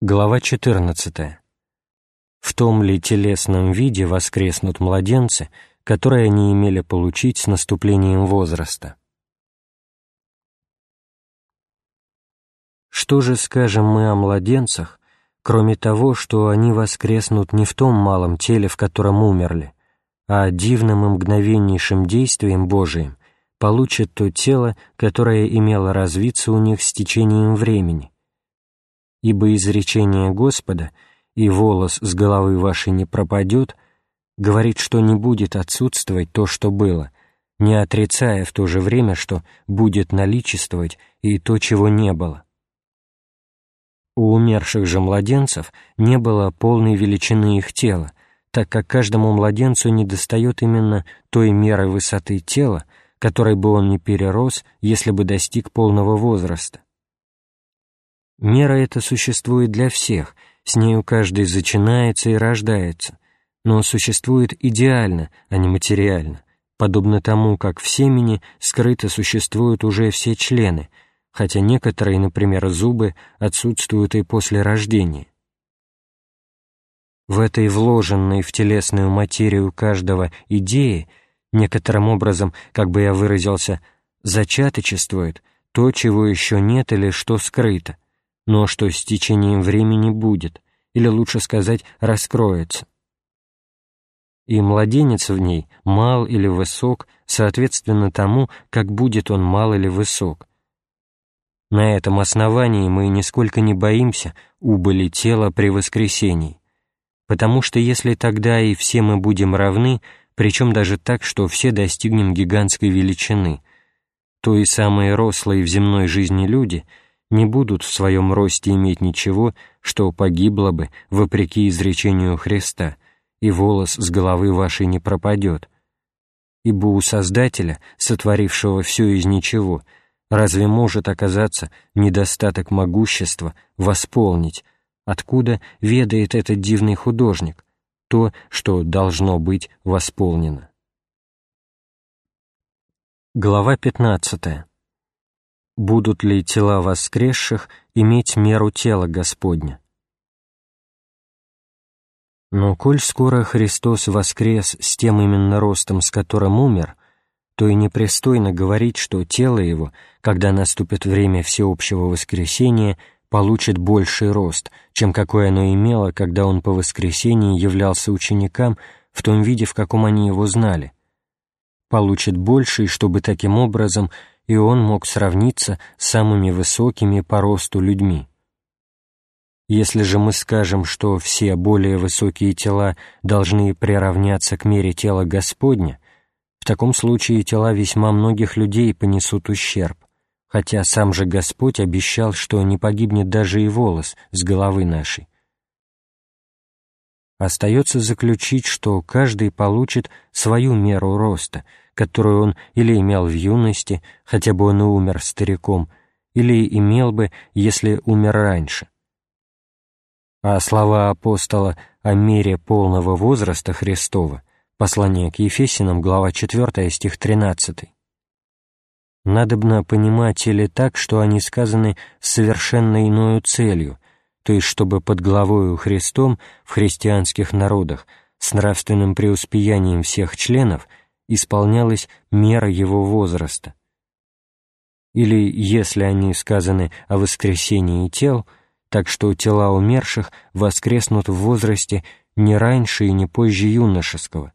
Глава 14. В том ли телесном виде воскреснут младенцы, которые они имели получить с наступлением возраста? Что же скажем мы о младенцах, кроме того, что они воскреснут не в том малом теле, в котором умерли, а дивным и мгновеннейшим действием Божиим получат то тело, которое имело развиться у них с течением времени. Ибо изречение Господа «и волос с головы вашей не пропадет» говорит, что не будет отсутствовать то, что было, не отрицая в то же время, что будет наличествовать и то, чего не было. У умерших же младенцев не было полной величины их тела, так как каждому младенцу недостает именно той меры высоты тела, которой бы он не перерос, если бы достиг полного возраста. Мера эта существует для всех, с нею каждый зачинается и рождается, но существует идеально, а не материально, подобно тому, как в семени скрыто существуют уже все члены, хотя некоторые, например, зубы, отсутствуют и после рождения. В этой вложенной в телесную материю каждого идеи некоторым образом, как бы я выразился, зачаточествует то, чего еще нет или что скрыто, но что с течением времени будет, или лучше сказать, раскроется. И младенец в ней мал или высок, соответственно тому, как будет он мал или высок. На этом основании мы нисколько не боимся убыли тела при воскресении, потому что если тогда и все мы будем равны, причем даже так, что все достигнем гигантской величины, то и самые рослые в земной жизни люди не будут в своем росте иметь ничего, что погибло бы, вопреки изречению Христа, и волос с головы вашей не пропадет. Ибо у Создателя, сотворившего все из ничего, разве может оказаться недостаток могущества восполнить, откуда ведает этот дивный художник, то, что должно быть восполнено. Глава 15. Будут ли тела воскресших иметь меру тела Господня? Но коль скоро Христос воскрес с тем именно ростом, с которым умер, то и непристойно говорить, что тело его, когда наступит время всеобщего воскресения, получит больший рост, чем какой оно имело, когда он по воскресении являлся ученикам в том виде, в каком они его знали. Получит больший, чтобы таким образом и он мог сравниться с самыми высокими по росту людьми. Если же мы скажем, что все более высокие тела должны приравняться к мере тела Господня, в таком случае тела весьма многих людей понесут ущерб хотя сам же Господь обещал, что не погибнет даже и волос с головы нашей. Остается заключить, что каждый получит свою меру роста, которую он или имел в юности, хотя бы он и умер стариком, или имел бы, если умер раньше. А слова апостола о мере полного возраста Христова, послание к Ефесинам, глава 4, стих 13, надобно понимать или так, что они сказаны с совершенно иною целью, то есть чтобы под главою Христом в христианских народах с нравственным преуспеянием всех членов исполнялась мера его возраста. Или, если они сказаны о воскресении тел, так что тела умерших воскреснут в возрасте не раньше и не позже юношеского,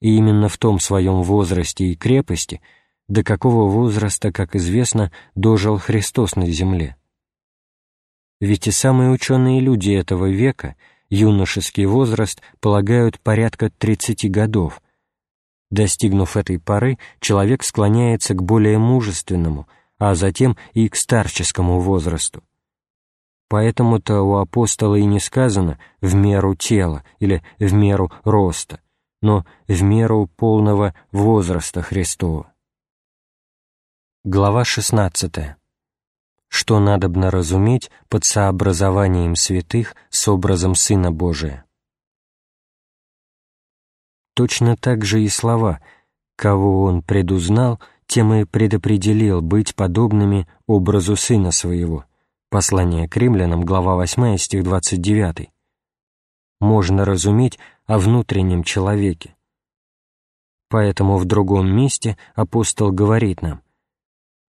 и именно в том своем возрасте и крепости – до какого возраста, как известно, дожил Христос на земле. Ведь и самые ученые люди этого века юношеский возраст полагают порядка 30 годов. Достигнув этой поры, человек склоняется к более мужественному, а затем и к старческому возрасту. Поэтому-то у апостола и не сказано «в меру тела» или «в меру роста», но «в меру полного возраста Христова». Глава 16. Что надобно разуметь под сообразованием святых с образом Сына Божия? Точно так же и слова «кого Он предузнал, тем и предопределил быть подобными образу Сына Своего» Послание к римлянам, глава 8, стих 29. Можно разуметь о внутреннем человеке. Поэтому в другом месте апостол говорит нам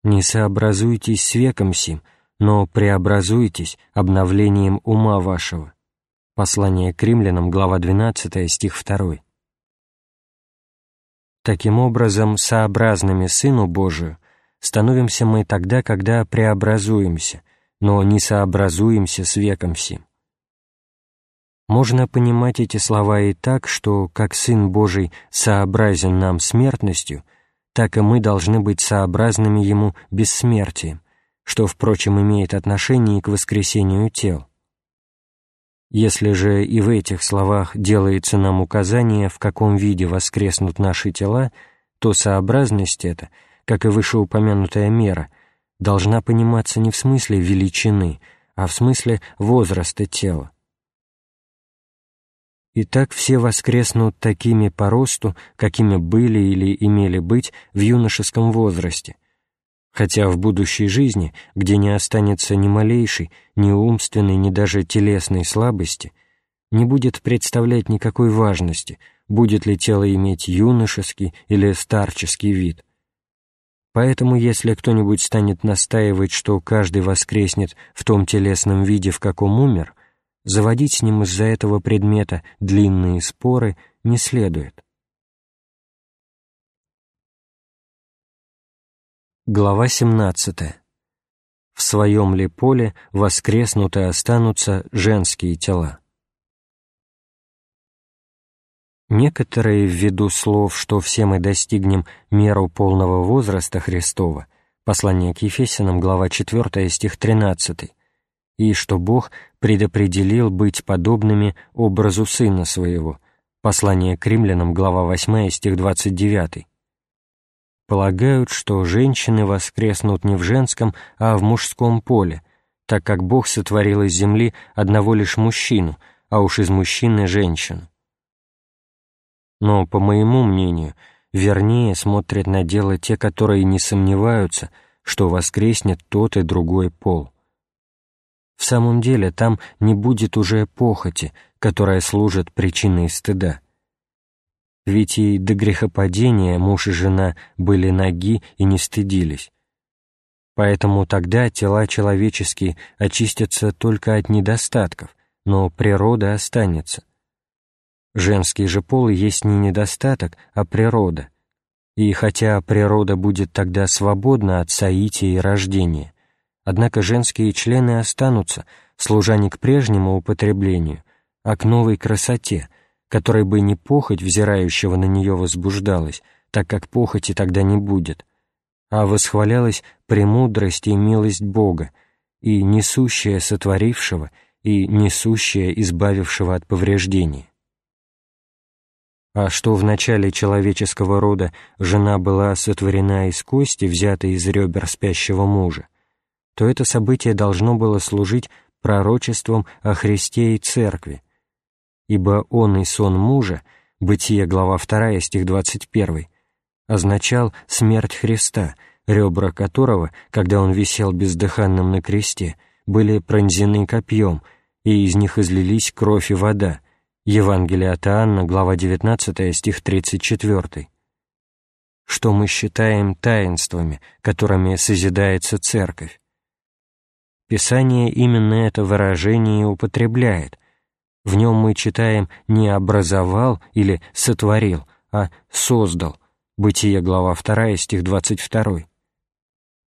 «Не сообразуйтесь с веком сим, но преобразуйтесь обновлением ума вашего». Послание к римлянам, глава 12, стих 2. Таким образом, сообразными Сыну Божию становимся мы тогда, когда преобразуемся, но не сообразуемся с веком сим. Можно понимать эти слова и так, что, как Сын Божий сообразен нам смертностью, так и мы должны быть сообразными Ему бессмертием, что, впрочем, имеет отношение к воскресению тел. Если же и в этих словах делается нам указание, в каком виде воскреснут наши тела, то сообразность эта, как и вышеупомянутая мера, должна пониматься не в смысле величины, а в смысле возраста тела. Итак, все воскреснут такими по росту, какими были или имели быть в юношеском возрасте, хотя в будущей жизни, где не останется ни малейшей, ни умственной, ни даже телесной слабости, не будет представлять никакой важности, будет ли тело иметь юношеский или старческий вид. Поэтому, если кто-нибудь станет настаивать, что каждый воскреснет в том телесном виде, в каком умер, заводить с ним из-за этого предмета длинные споры не следует. Глава 17. В своем ли поле воскреснут и останутся женские тела? Некоторые, ввиду слов, что все мы достигнем меру полного возраста Христова, послание к Ефесянам, глава 4, стих 13, и что Бог предопределил быть подобными образу Сына Своего, послание к Римлянам, глава 8, стих 29, полагают, что женщины воскреснут не в женском, а в мужском поле, так как Бог сотворил из земли одного лишь мужчину, а уж из мужчины — женщину. Но, по моему мнению, вернее смотрят на дело те, которые не сомневаются, что воскреснет тот и другой пол. В самом деле там не будет уже похоти, которая служит причиной стыда ведь и до грехопадения муж и жена были ноги и не стыдились. Поэтому тогда тела человеческие очистятся только от недостатков, но природа останется. Женский же пол есть не недостаток, а природа. И хотя природа будет тогда свободна от соития и рождения, однако женские члены останутся, служа не к прежнему употреблению, а к новой красоте, которой бы не похоть взирающего на нее возбуждалась, так как похоти тогда не будет, а восхвалялась премудрость и милость Бога, и несущая сотворившего, и несущая избавившего от повреждений. А что в начале человеческого рода жена была сотворена из кости, взятой из ребер спящего мужа, то это событие должно было служить пророчеством о Христе и Церкви, ибо он и сон мужа, Бытие, глава 2, стих 21, означал смерть Христа, ребра которого, когда он висел бездыханным на кресте, были пронзены копьем, и из них излились кровь и вода. Евангелие от Иоанна, глава 19, стих 34. Что мы считаем таинствами, которыми созидается Церковь? Писание именно это выражение употребляет – в нем мы читаем не «образовал» или «сотворил», а «создал». Бытие, глава 2, стих 22.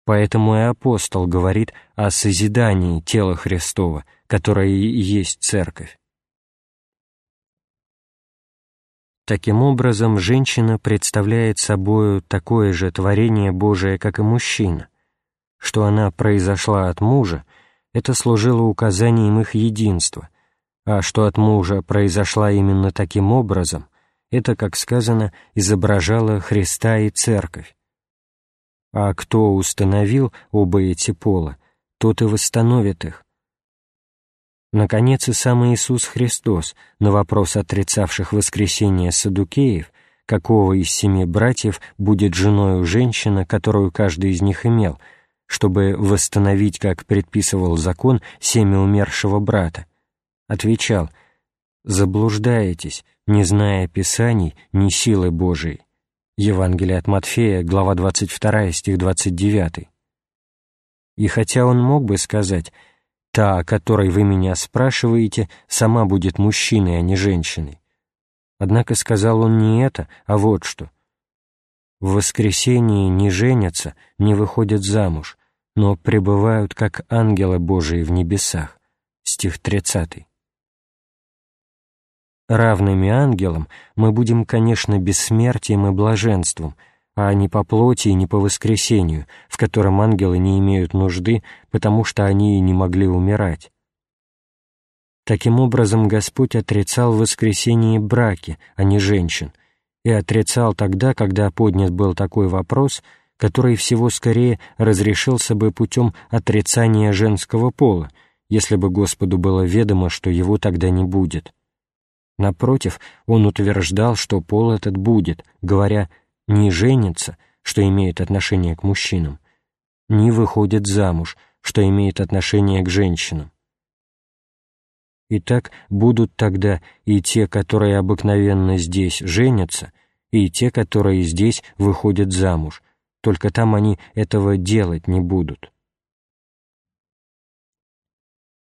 Поэтому и апостол говорит о созидании тела Христова, которое и есть Церковь. Таким образом, женщина представляет собою такое же творение Божие, как и мужчина. Что она произошла от мужа, это служило указанием их единства – а что от мужа произошла именно таким образом, это, как сказано, изображало Христа и Церковь. А кто установил оба эти пола, тот и восстановит их. Наконец, и сам Иисус Христос на вопрос отрицавших воскресение садукеев, какого из семи братьев будет женою женщина, которую каждый из них имел, чтобы восстановить, как предписывал закон, семя умершего брата, отвечал «Заблуждаетесь, не зная Писаний, ни силы Божией». Евангелие от Матфея, глава 22, стих 29. И хотя он мог бы сказать «Та, о которой вы меня спрашиваете, сама будет мужчиной, а не женщиной», однако сказал он не это, а вот что. В воскресении не женятся, не выходят замуж, но пребывают как ангелы Божии в небесах. Стих 30. Равными ангелам мы будем, конечно, бессмертием и блаженством, а не по плоти и не по воскресению, в котором ангелы не имеют нужды, потому что они и не могли умирать. Таким образом, Господь отрицал воскресение браки, а не женщин, и отрицал тогда, когда поднят был такой вопрос — который всего скорее разрешился бы путем отрицания женского пола, если бы Господу было ведомо, что его тогда не будет. Напротив, он утверждал, что пол этот будет, говоря «не женится», что имеет отношение к мужчинам, «не выходит замуж», что имеет отношение к женщинам. Итак, будут тогда и те, которые обыкновенно здесь женятся, и те, которые здесь выходят замуж, только там они этого делать не будут.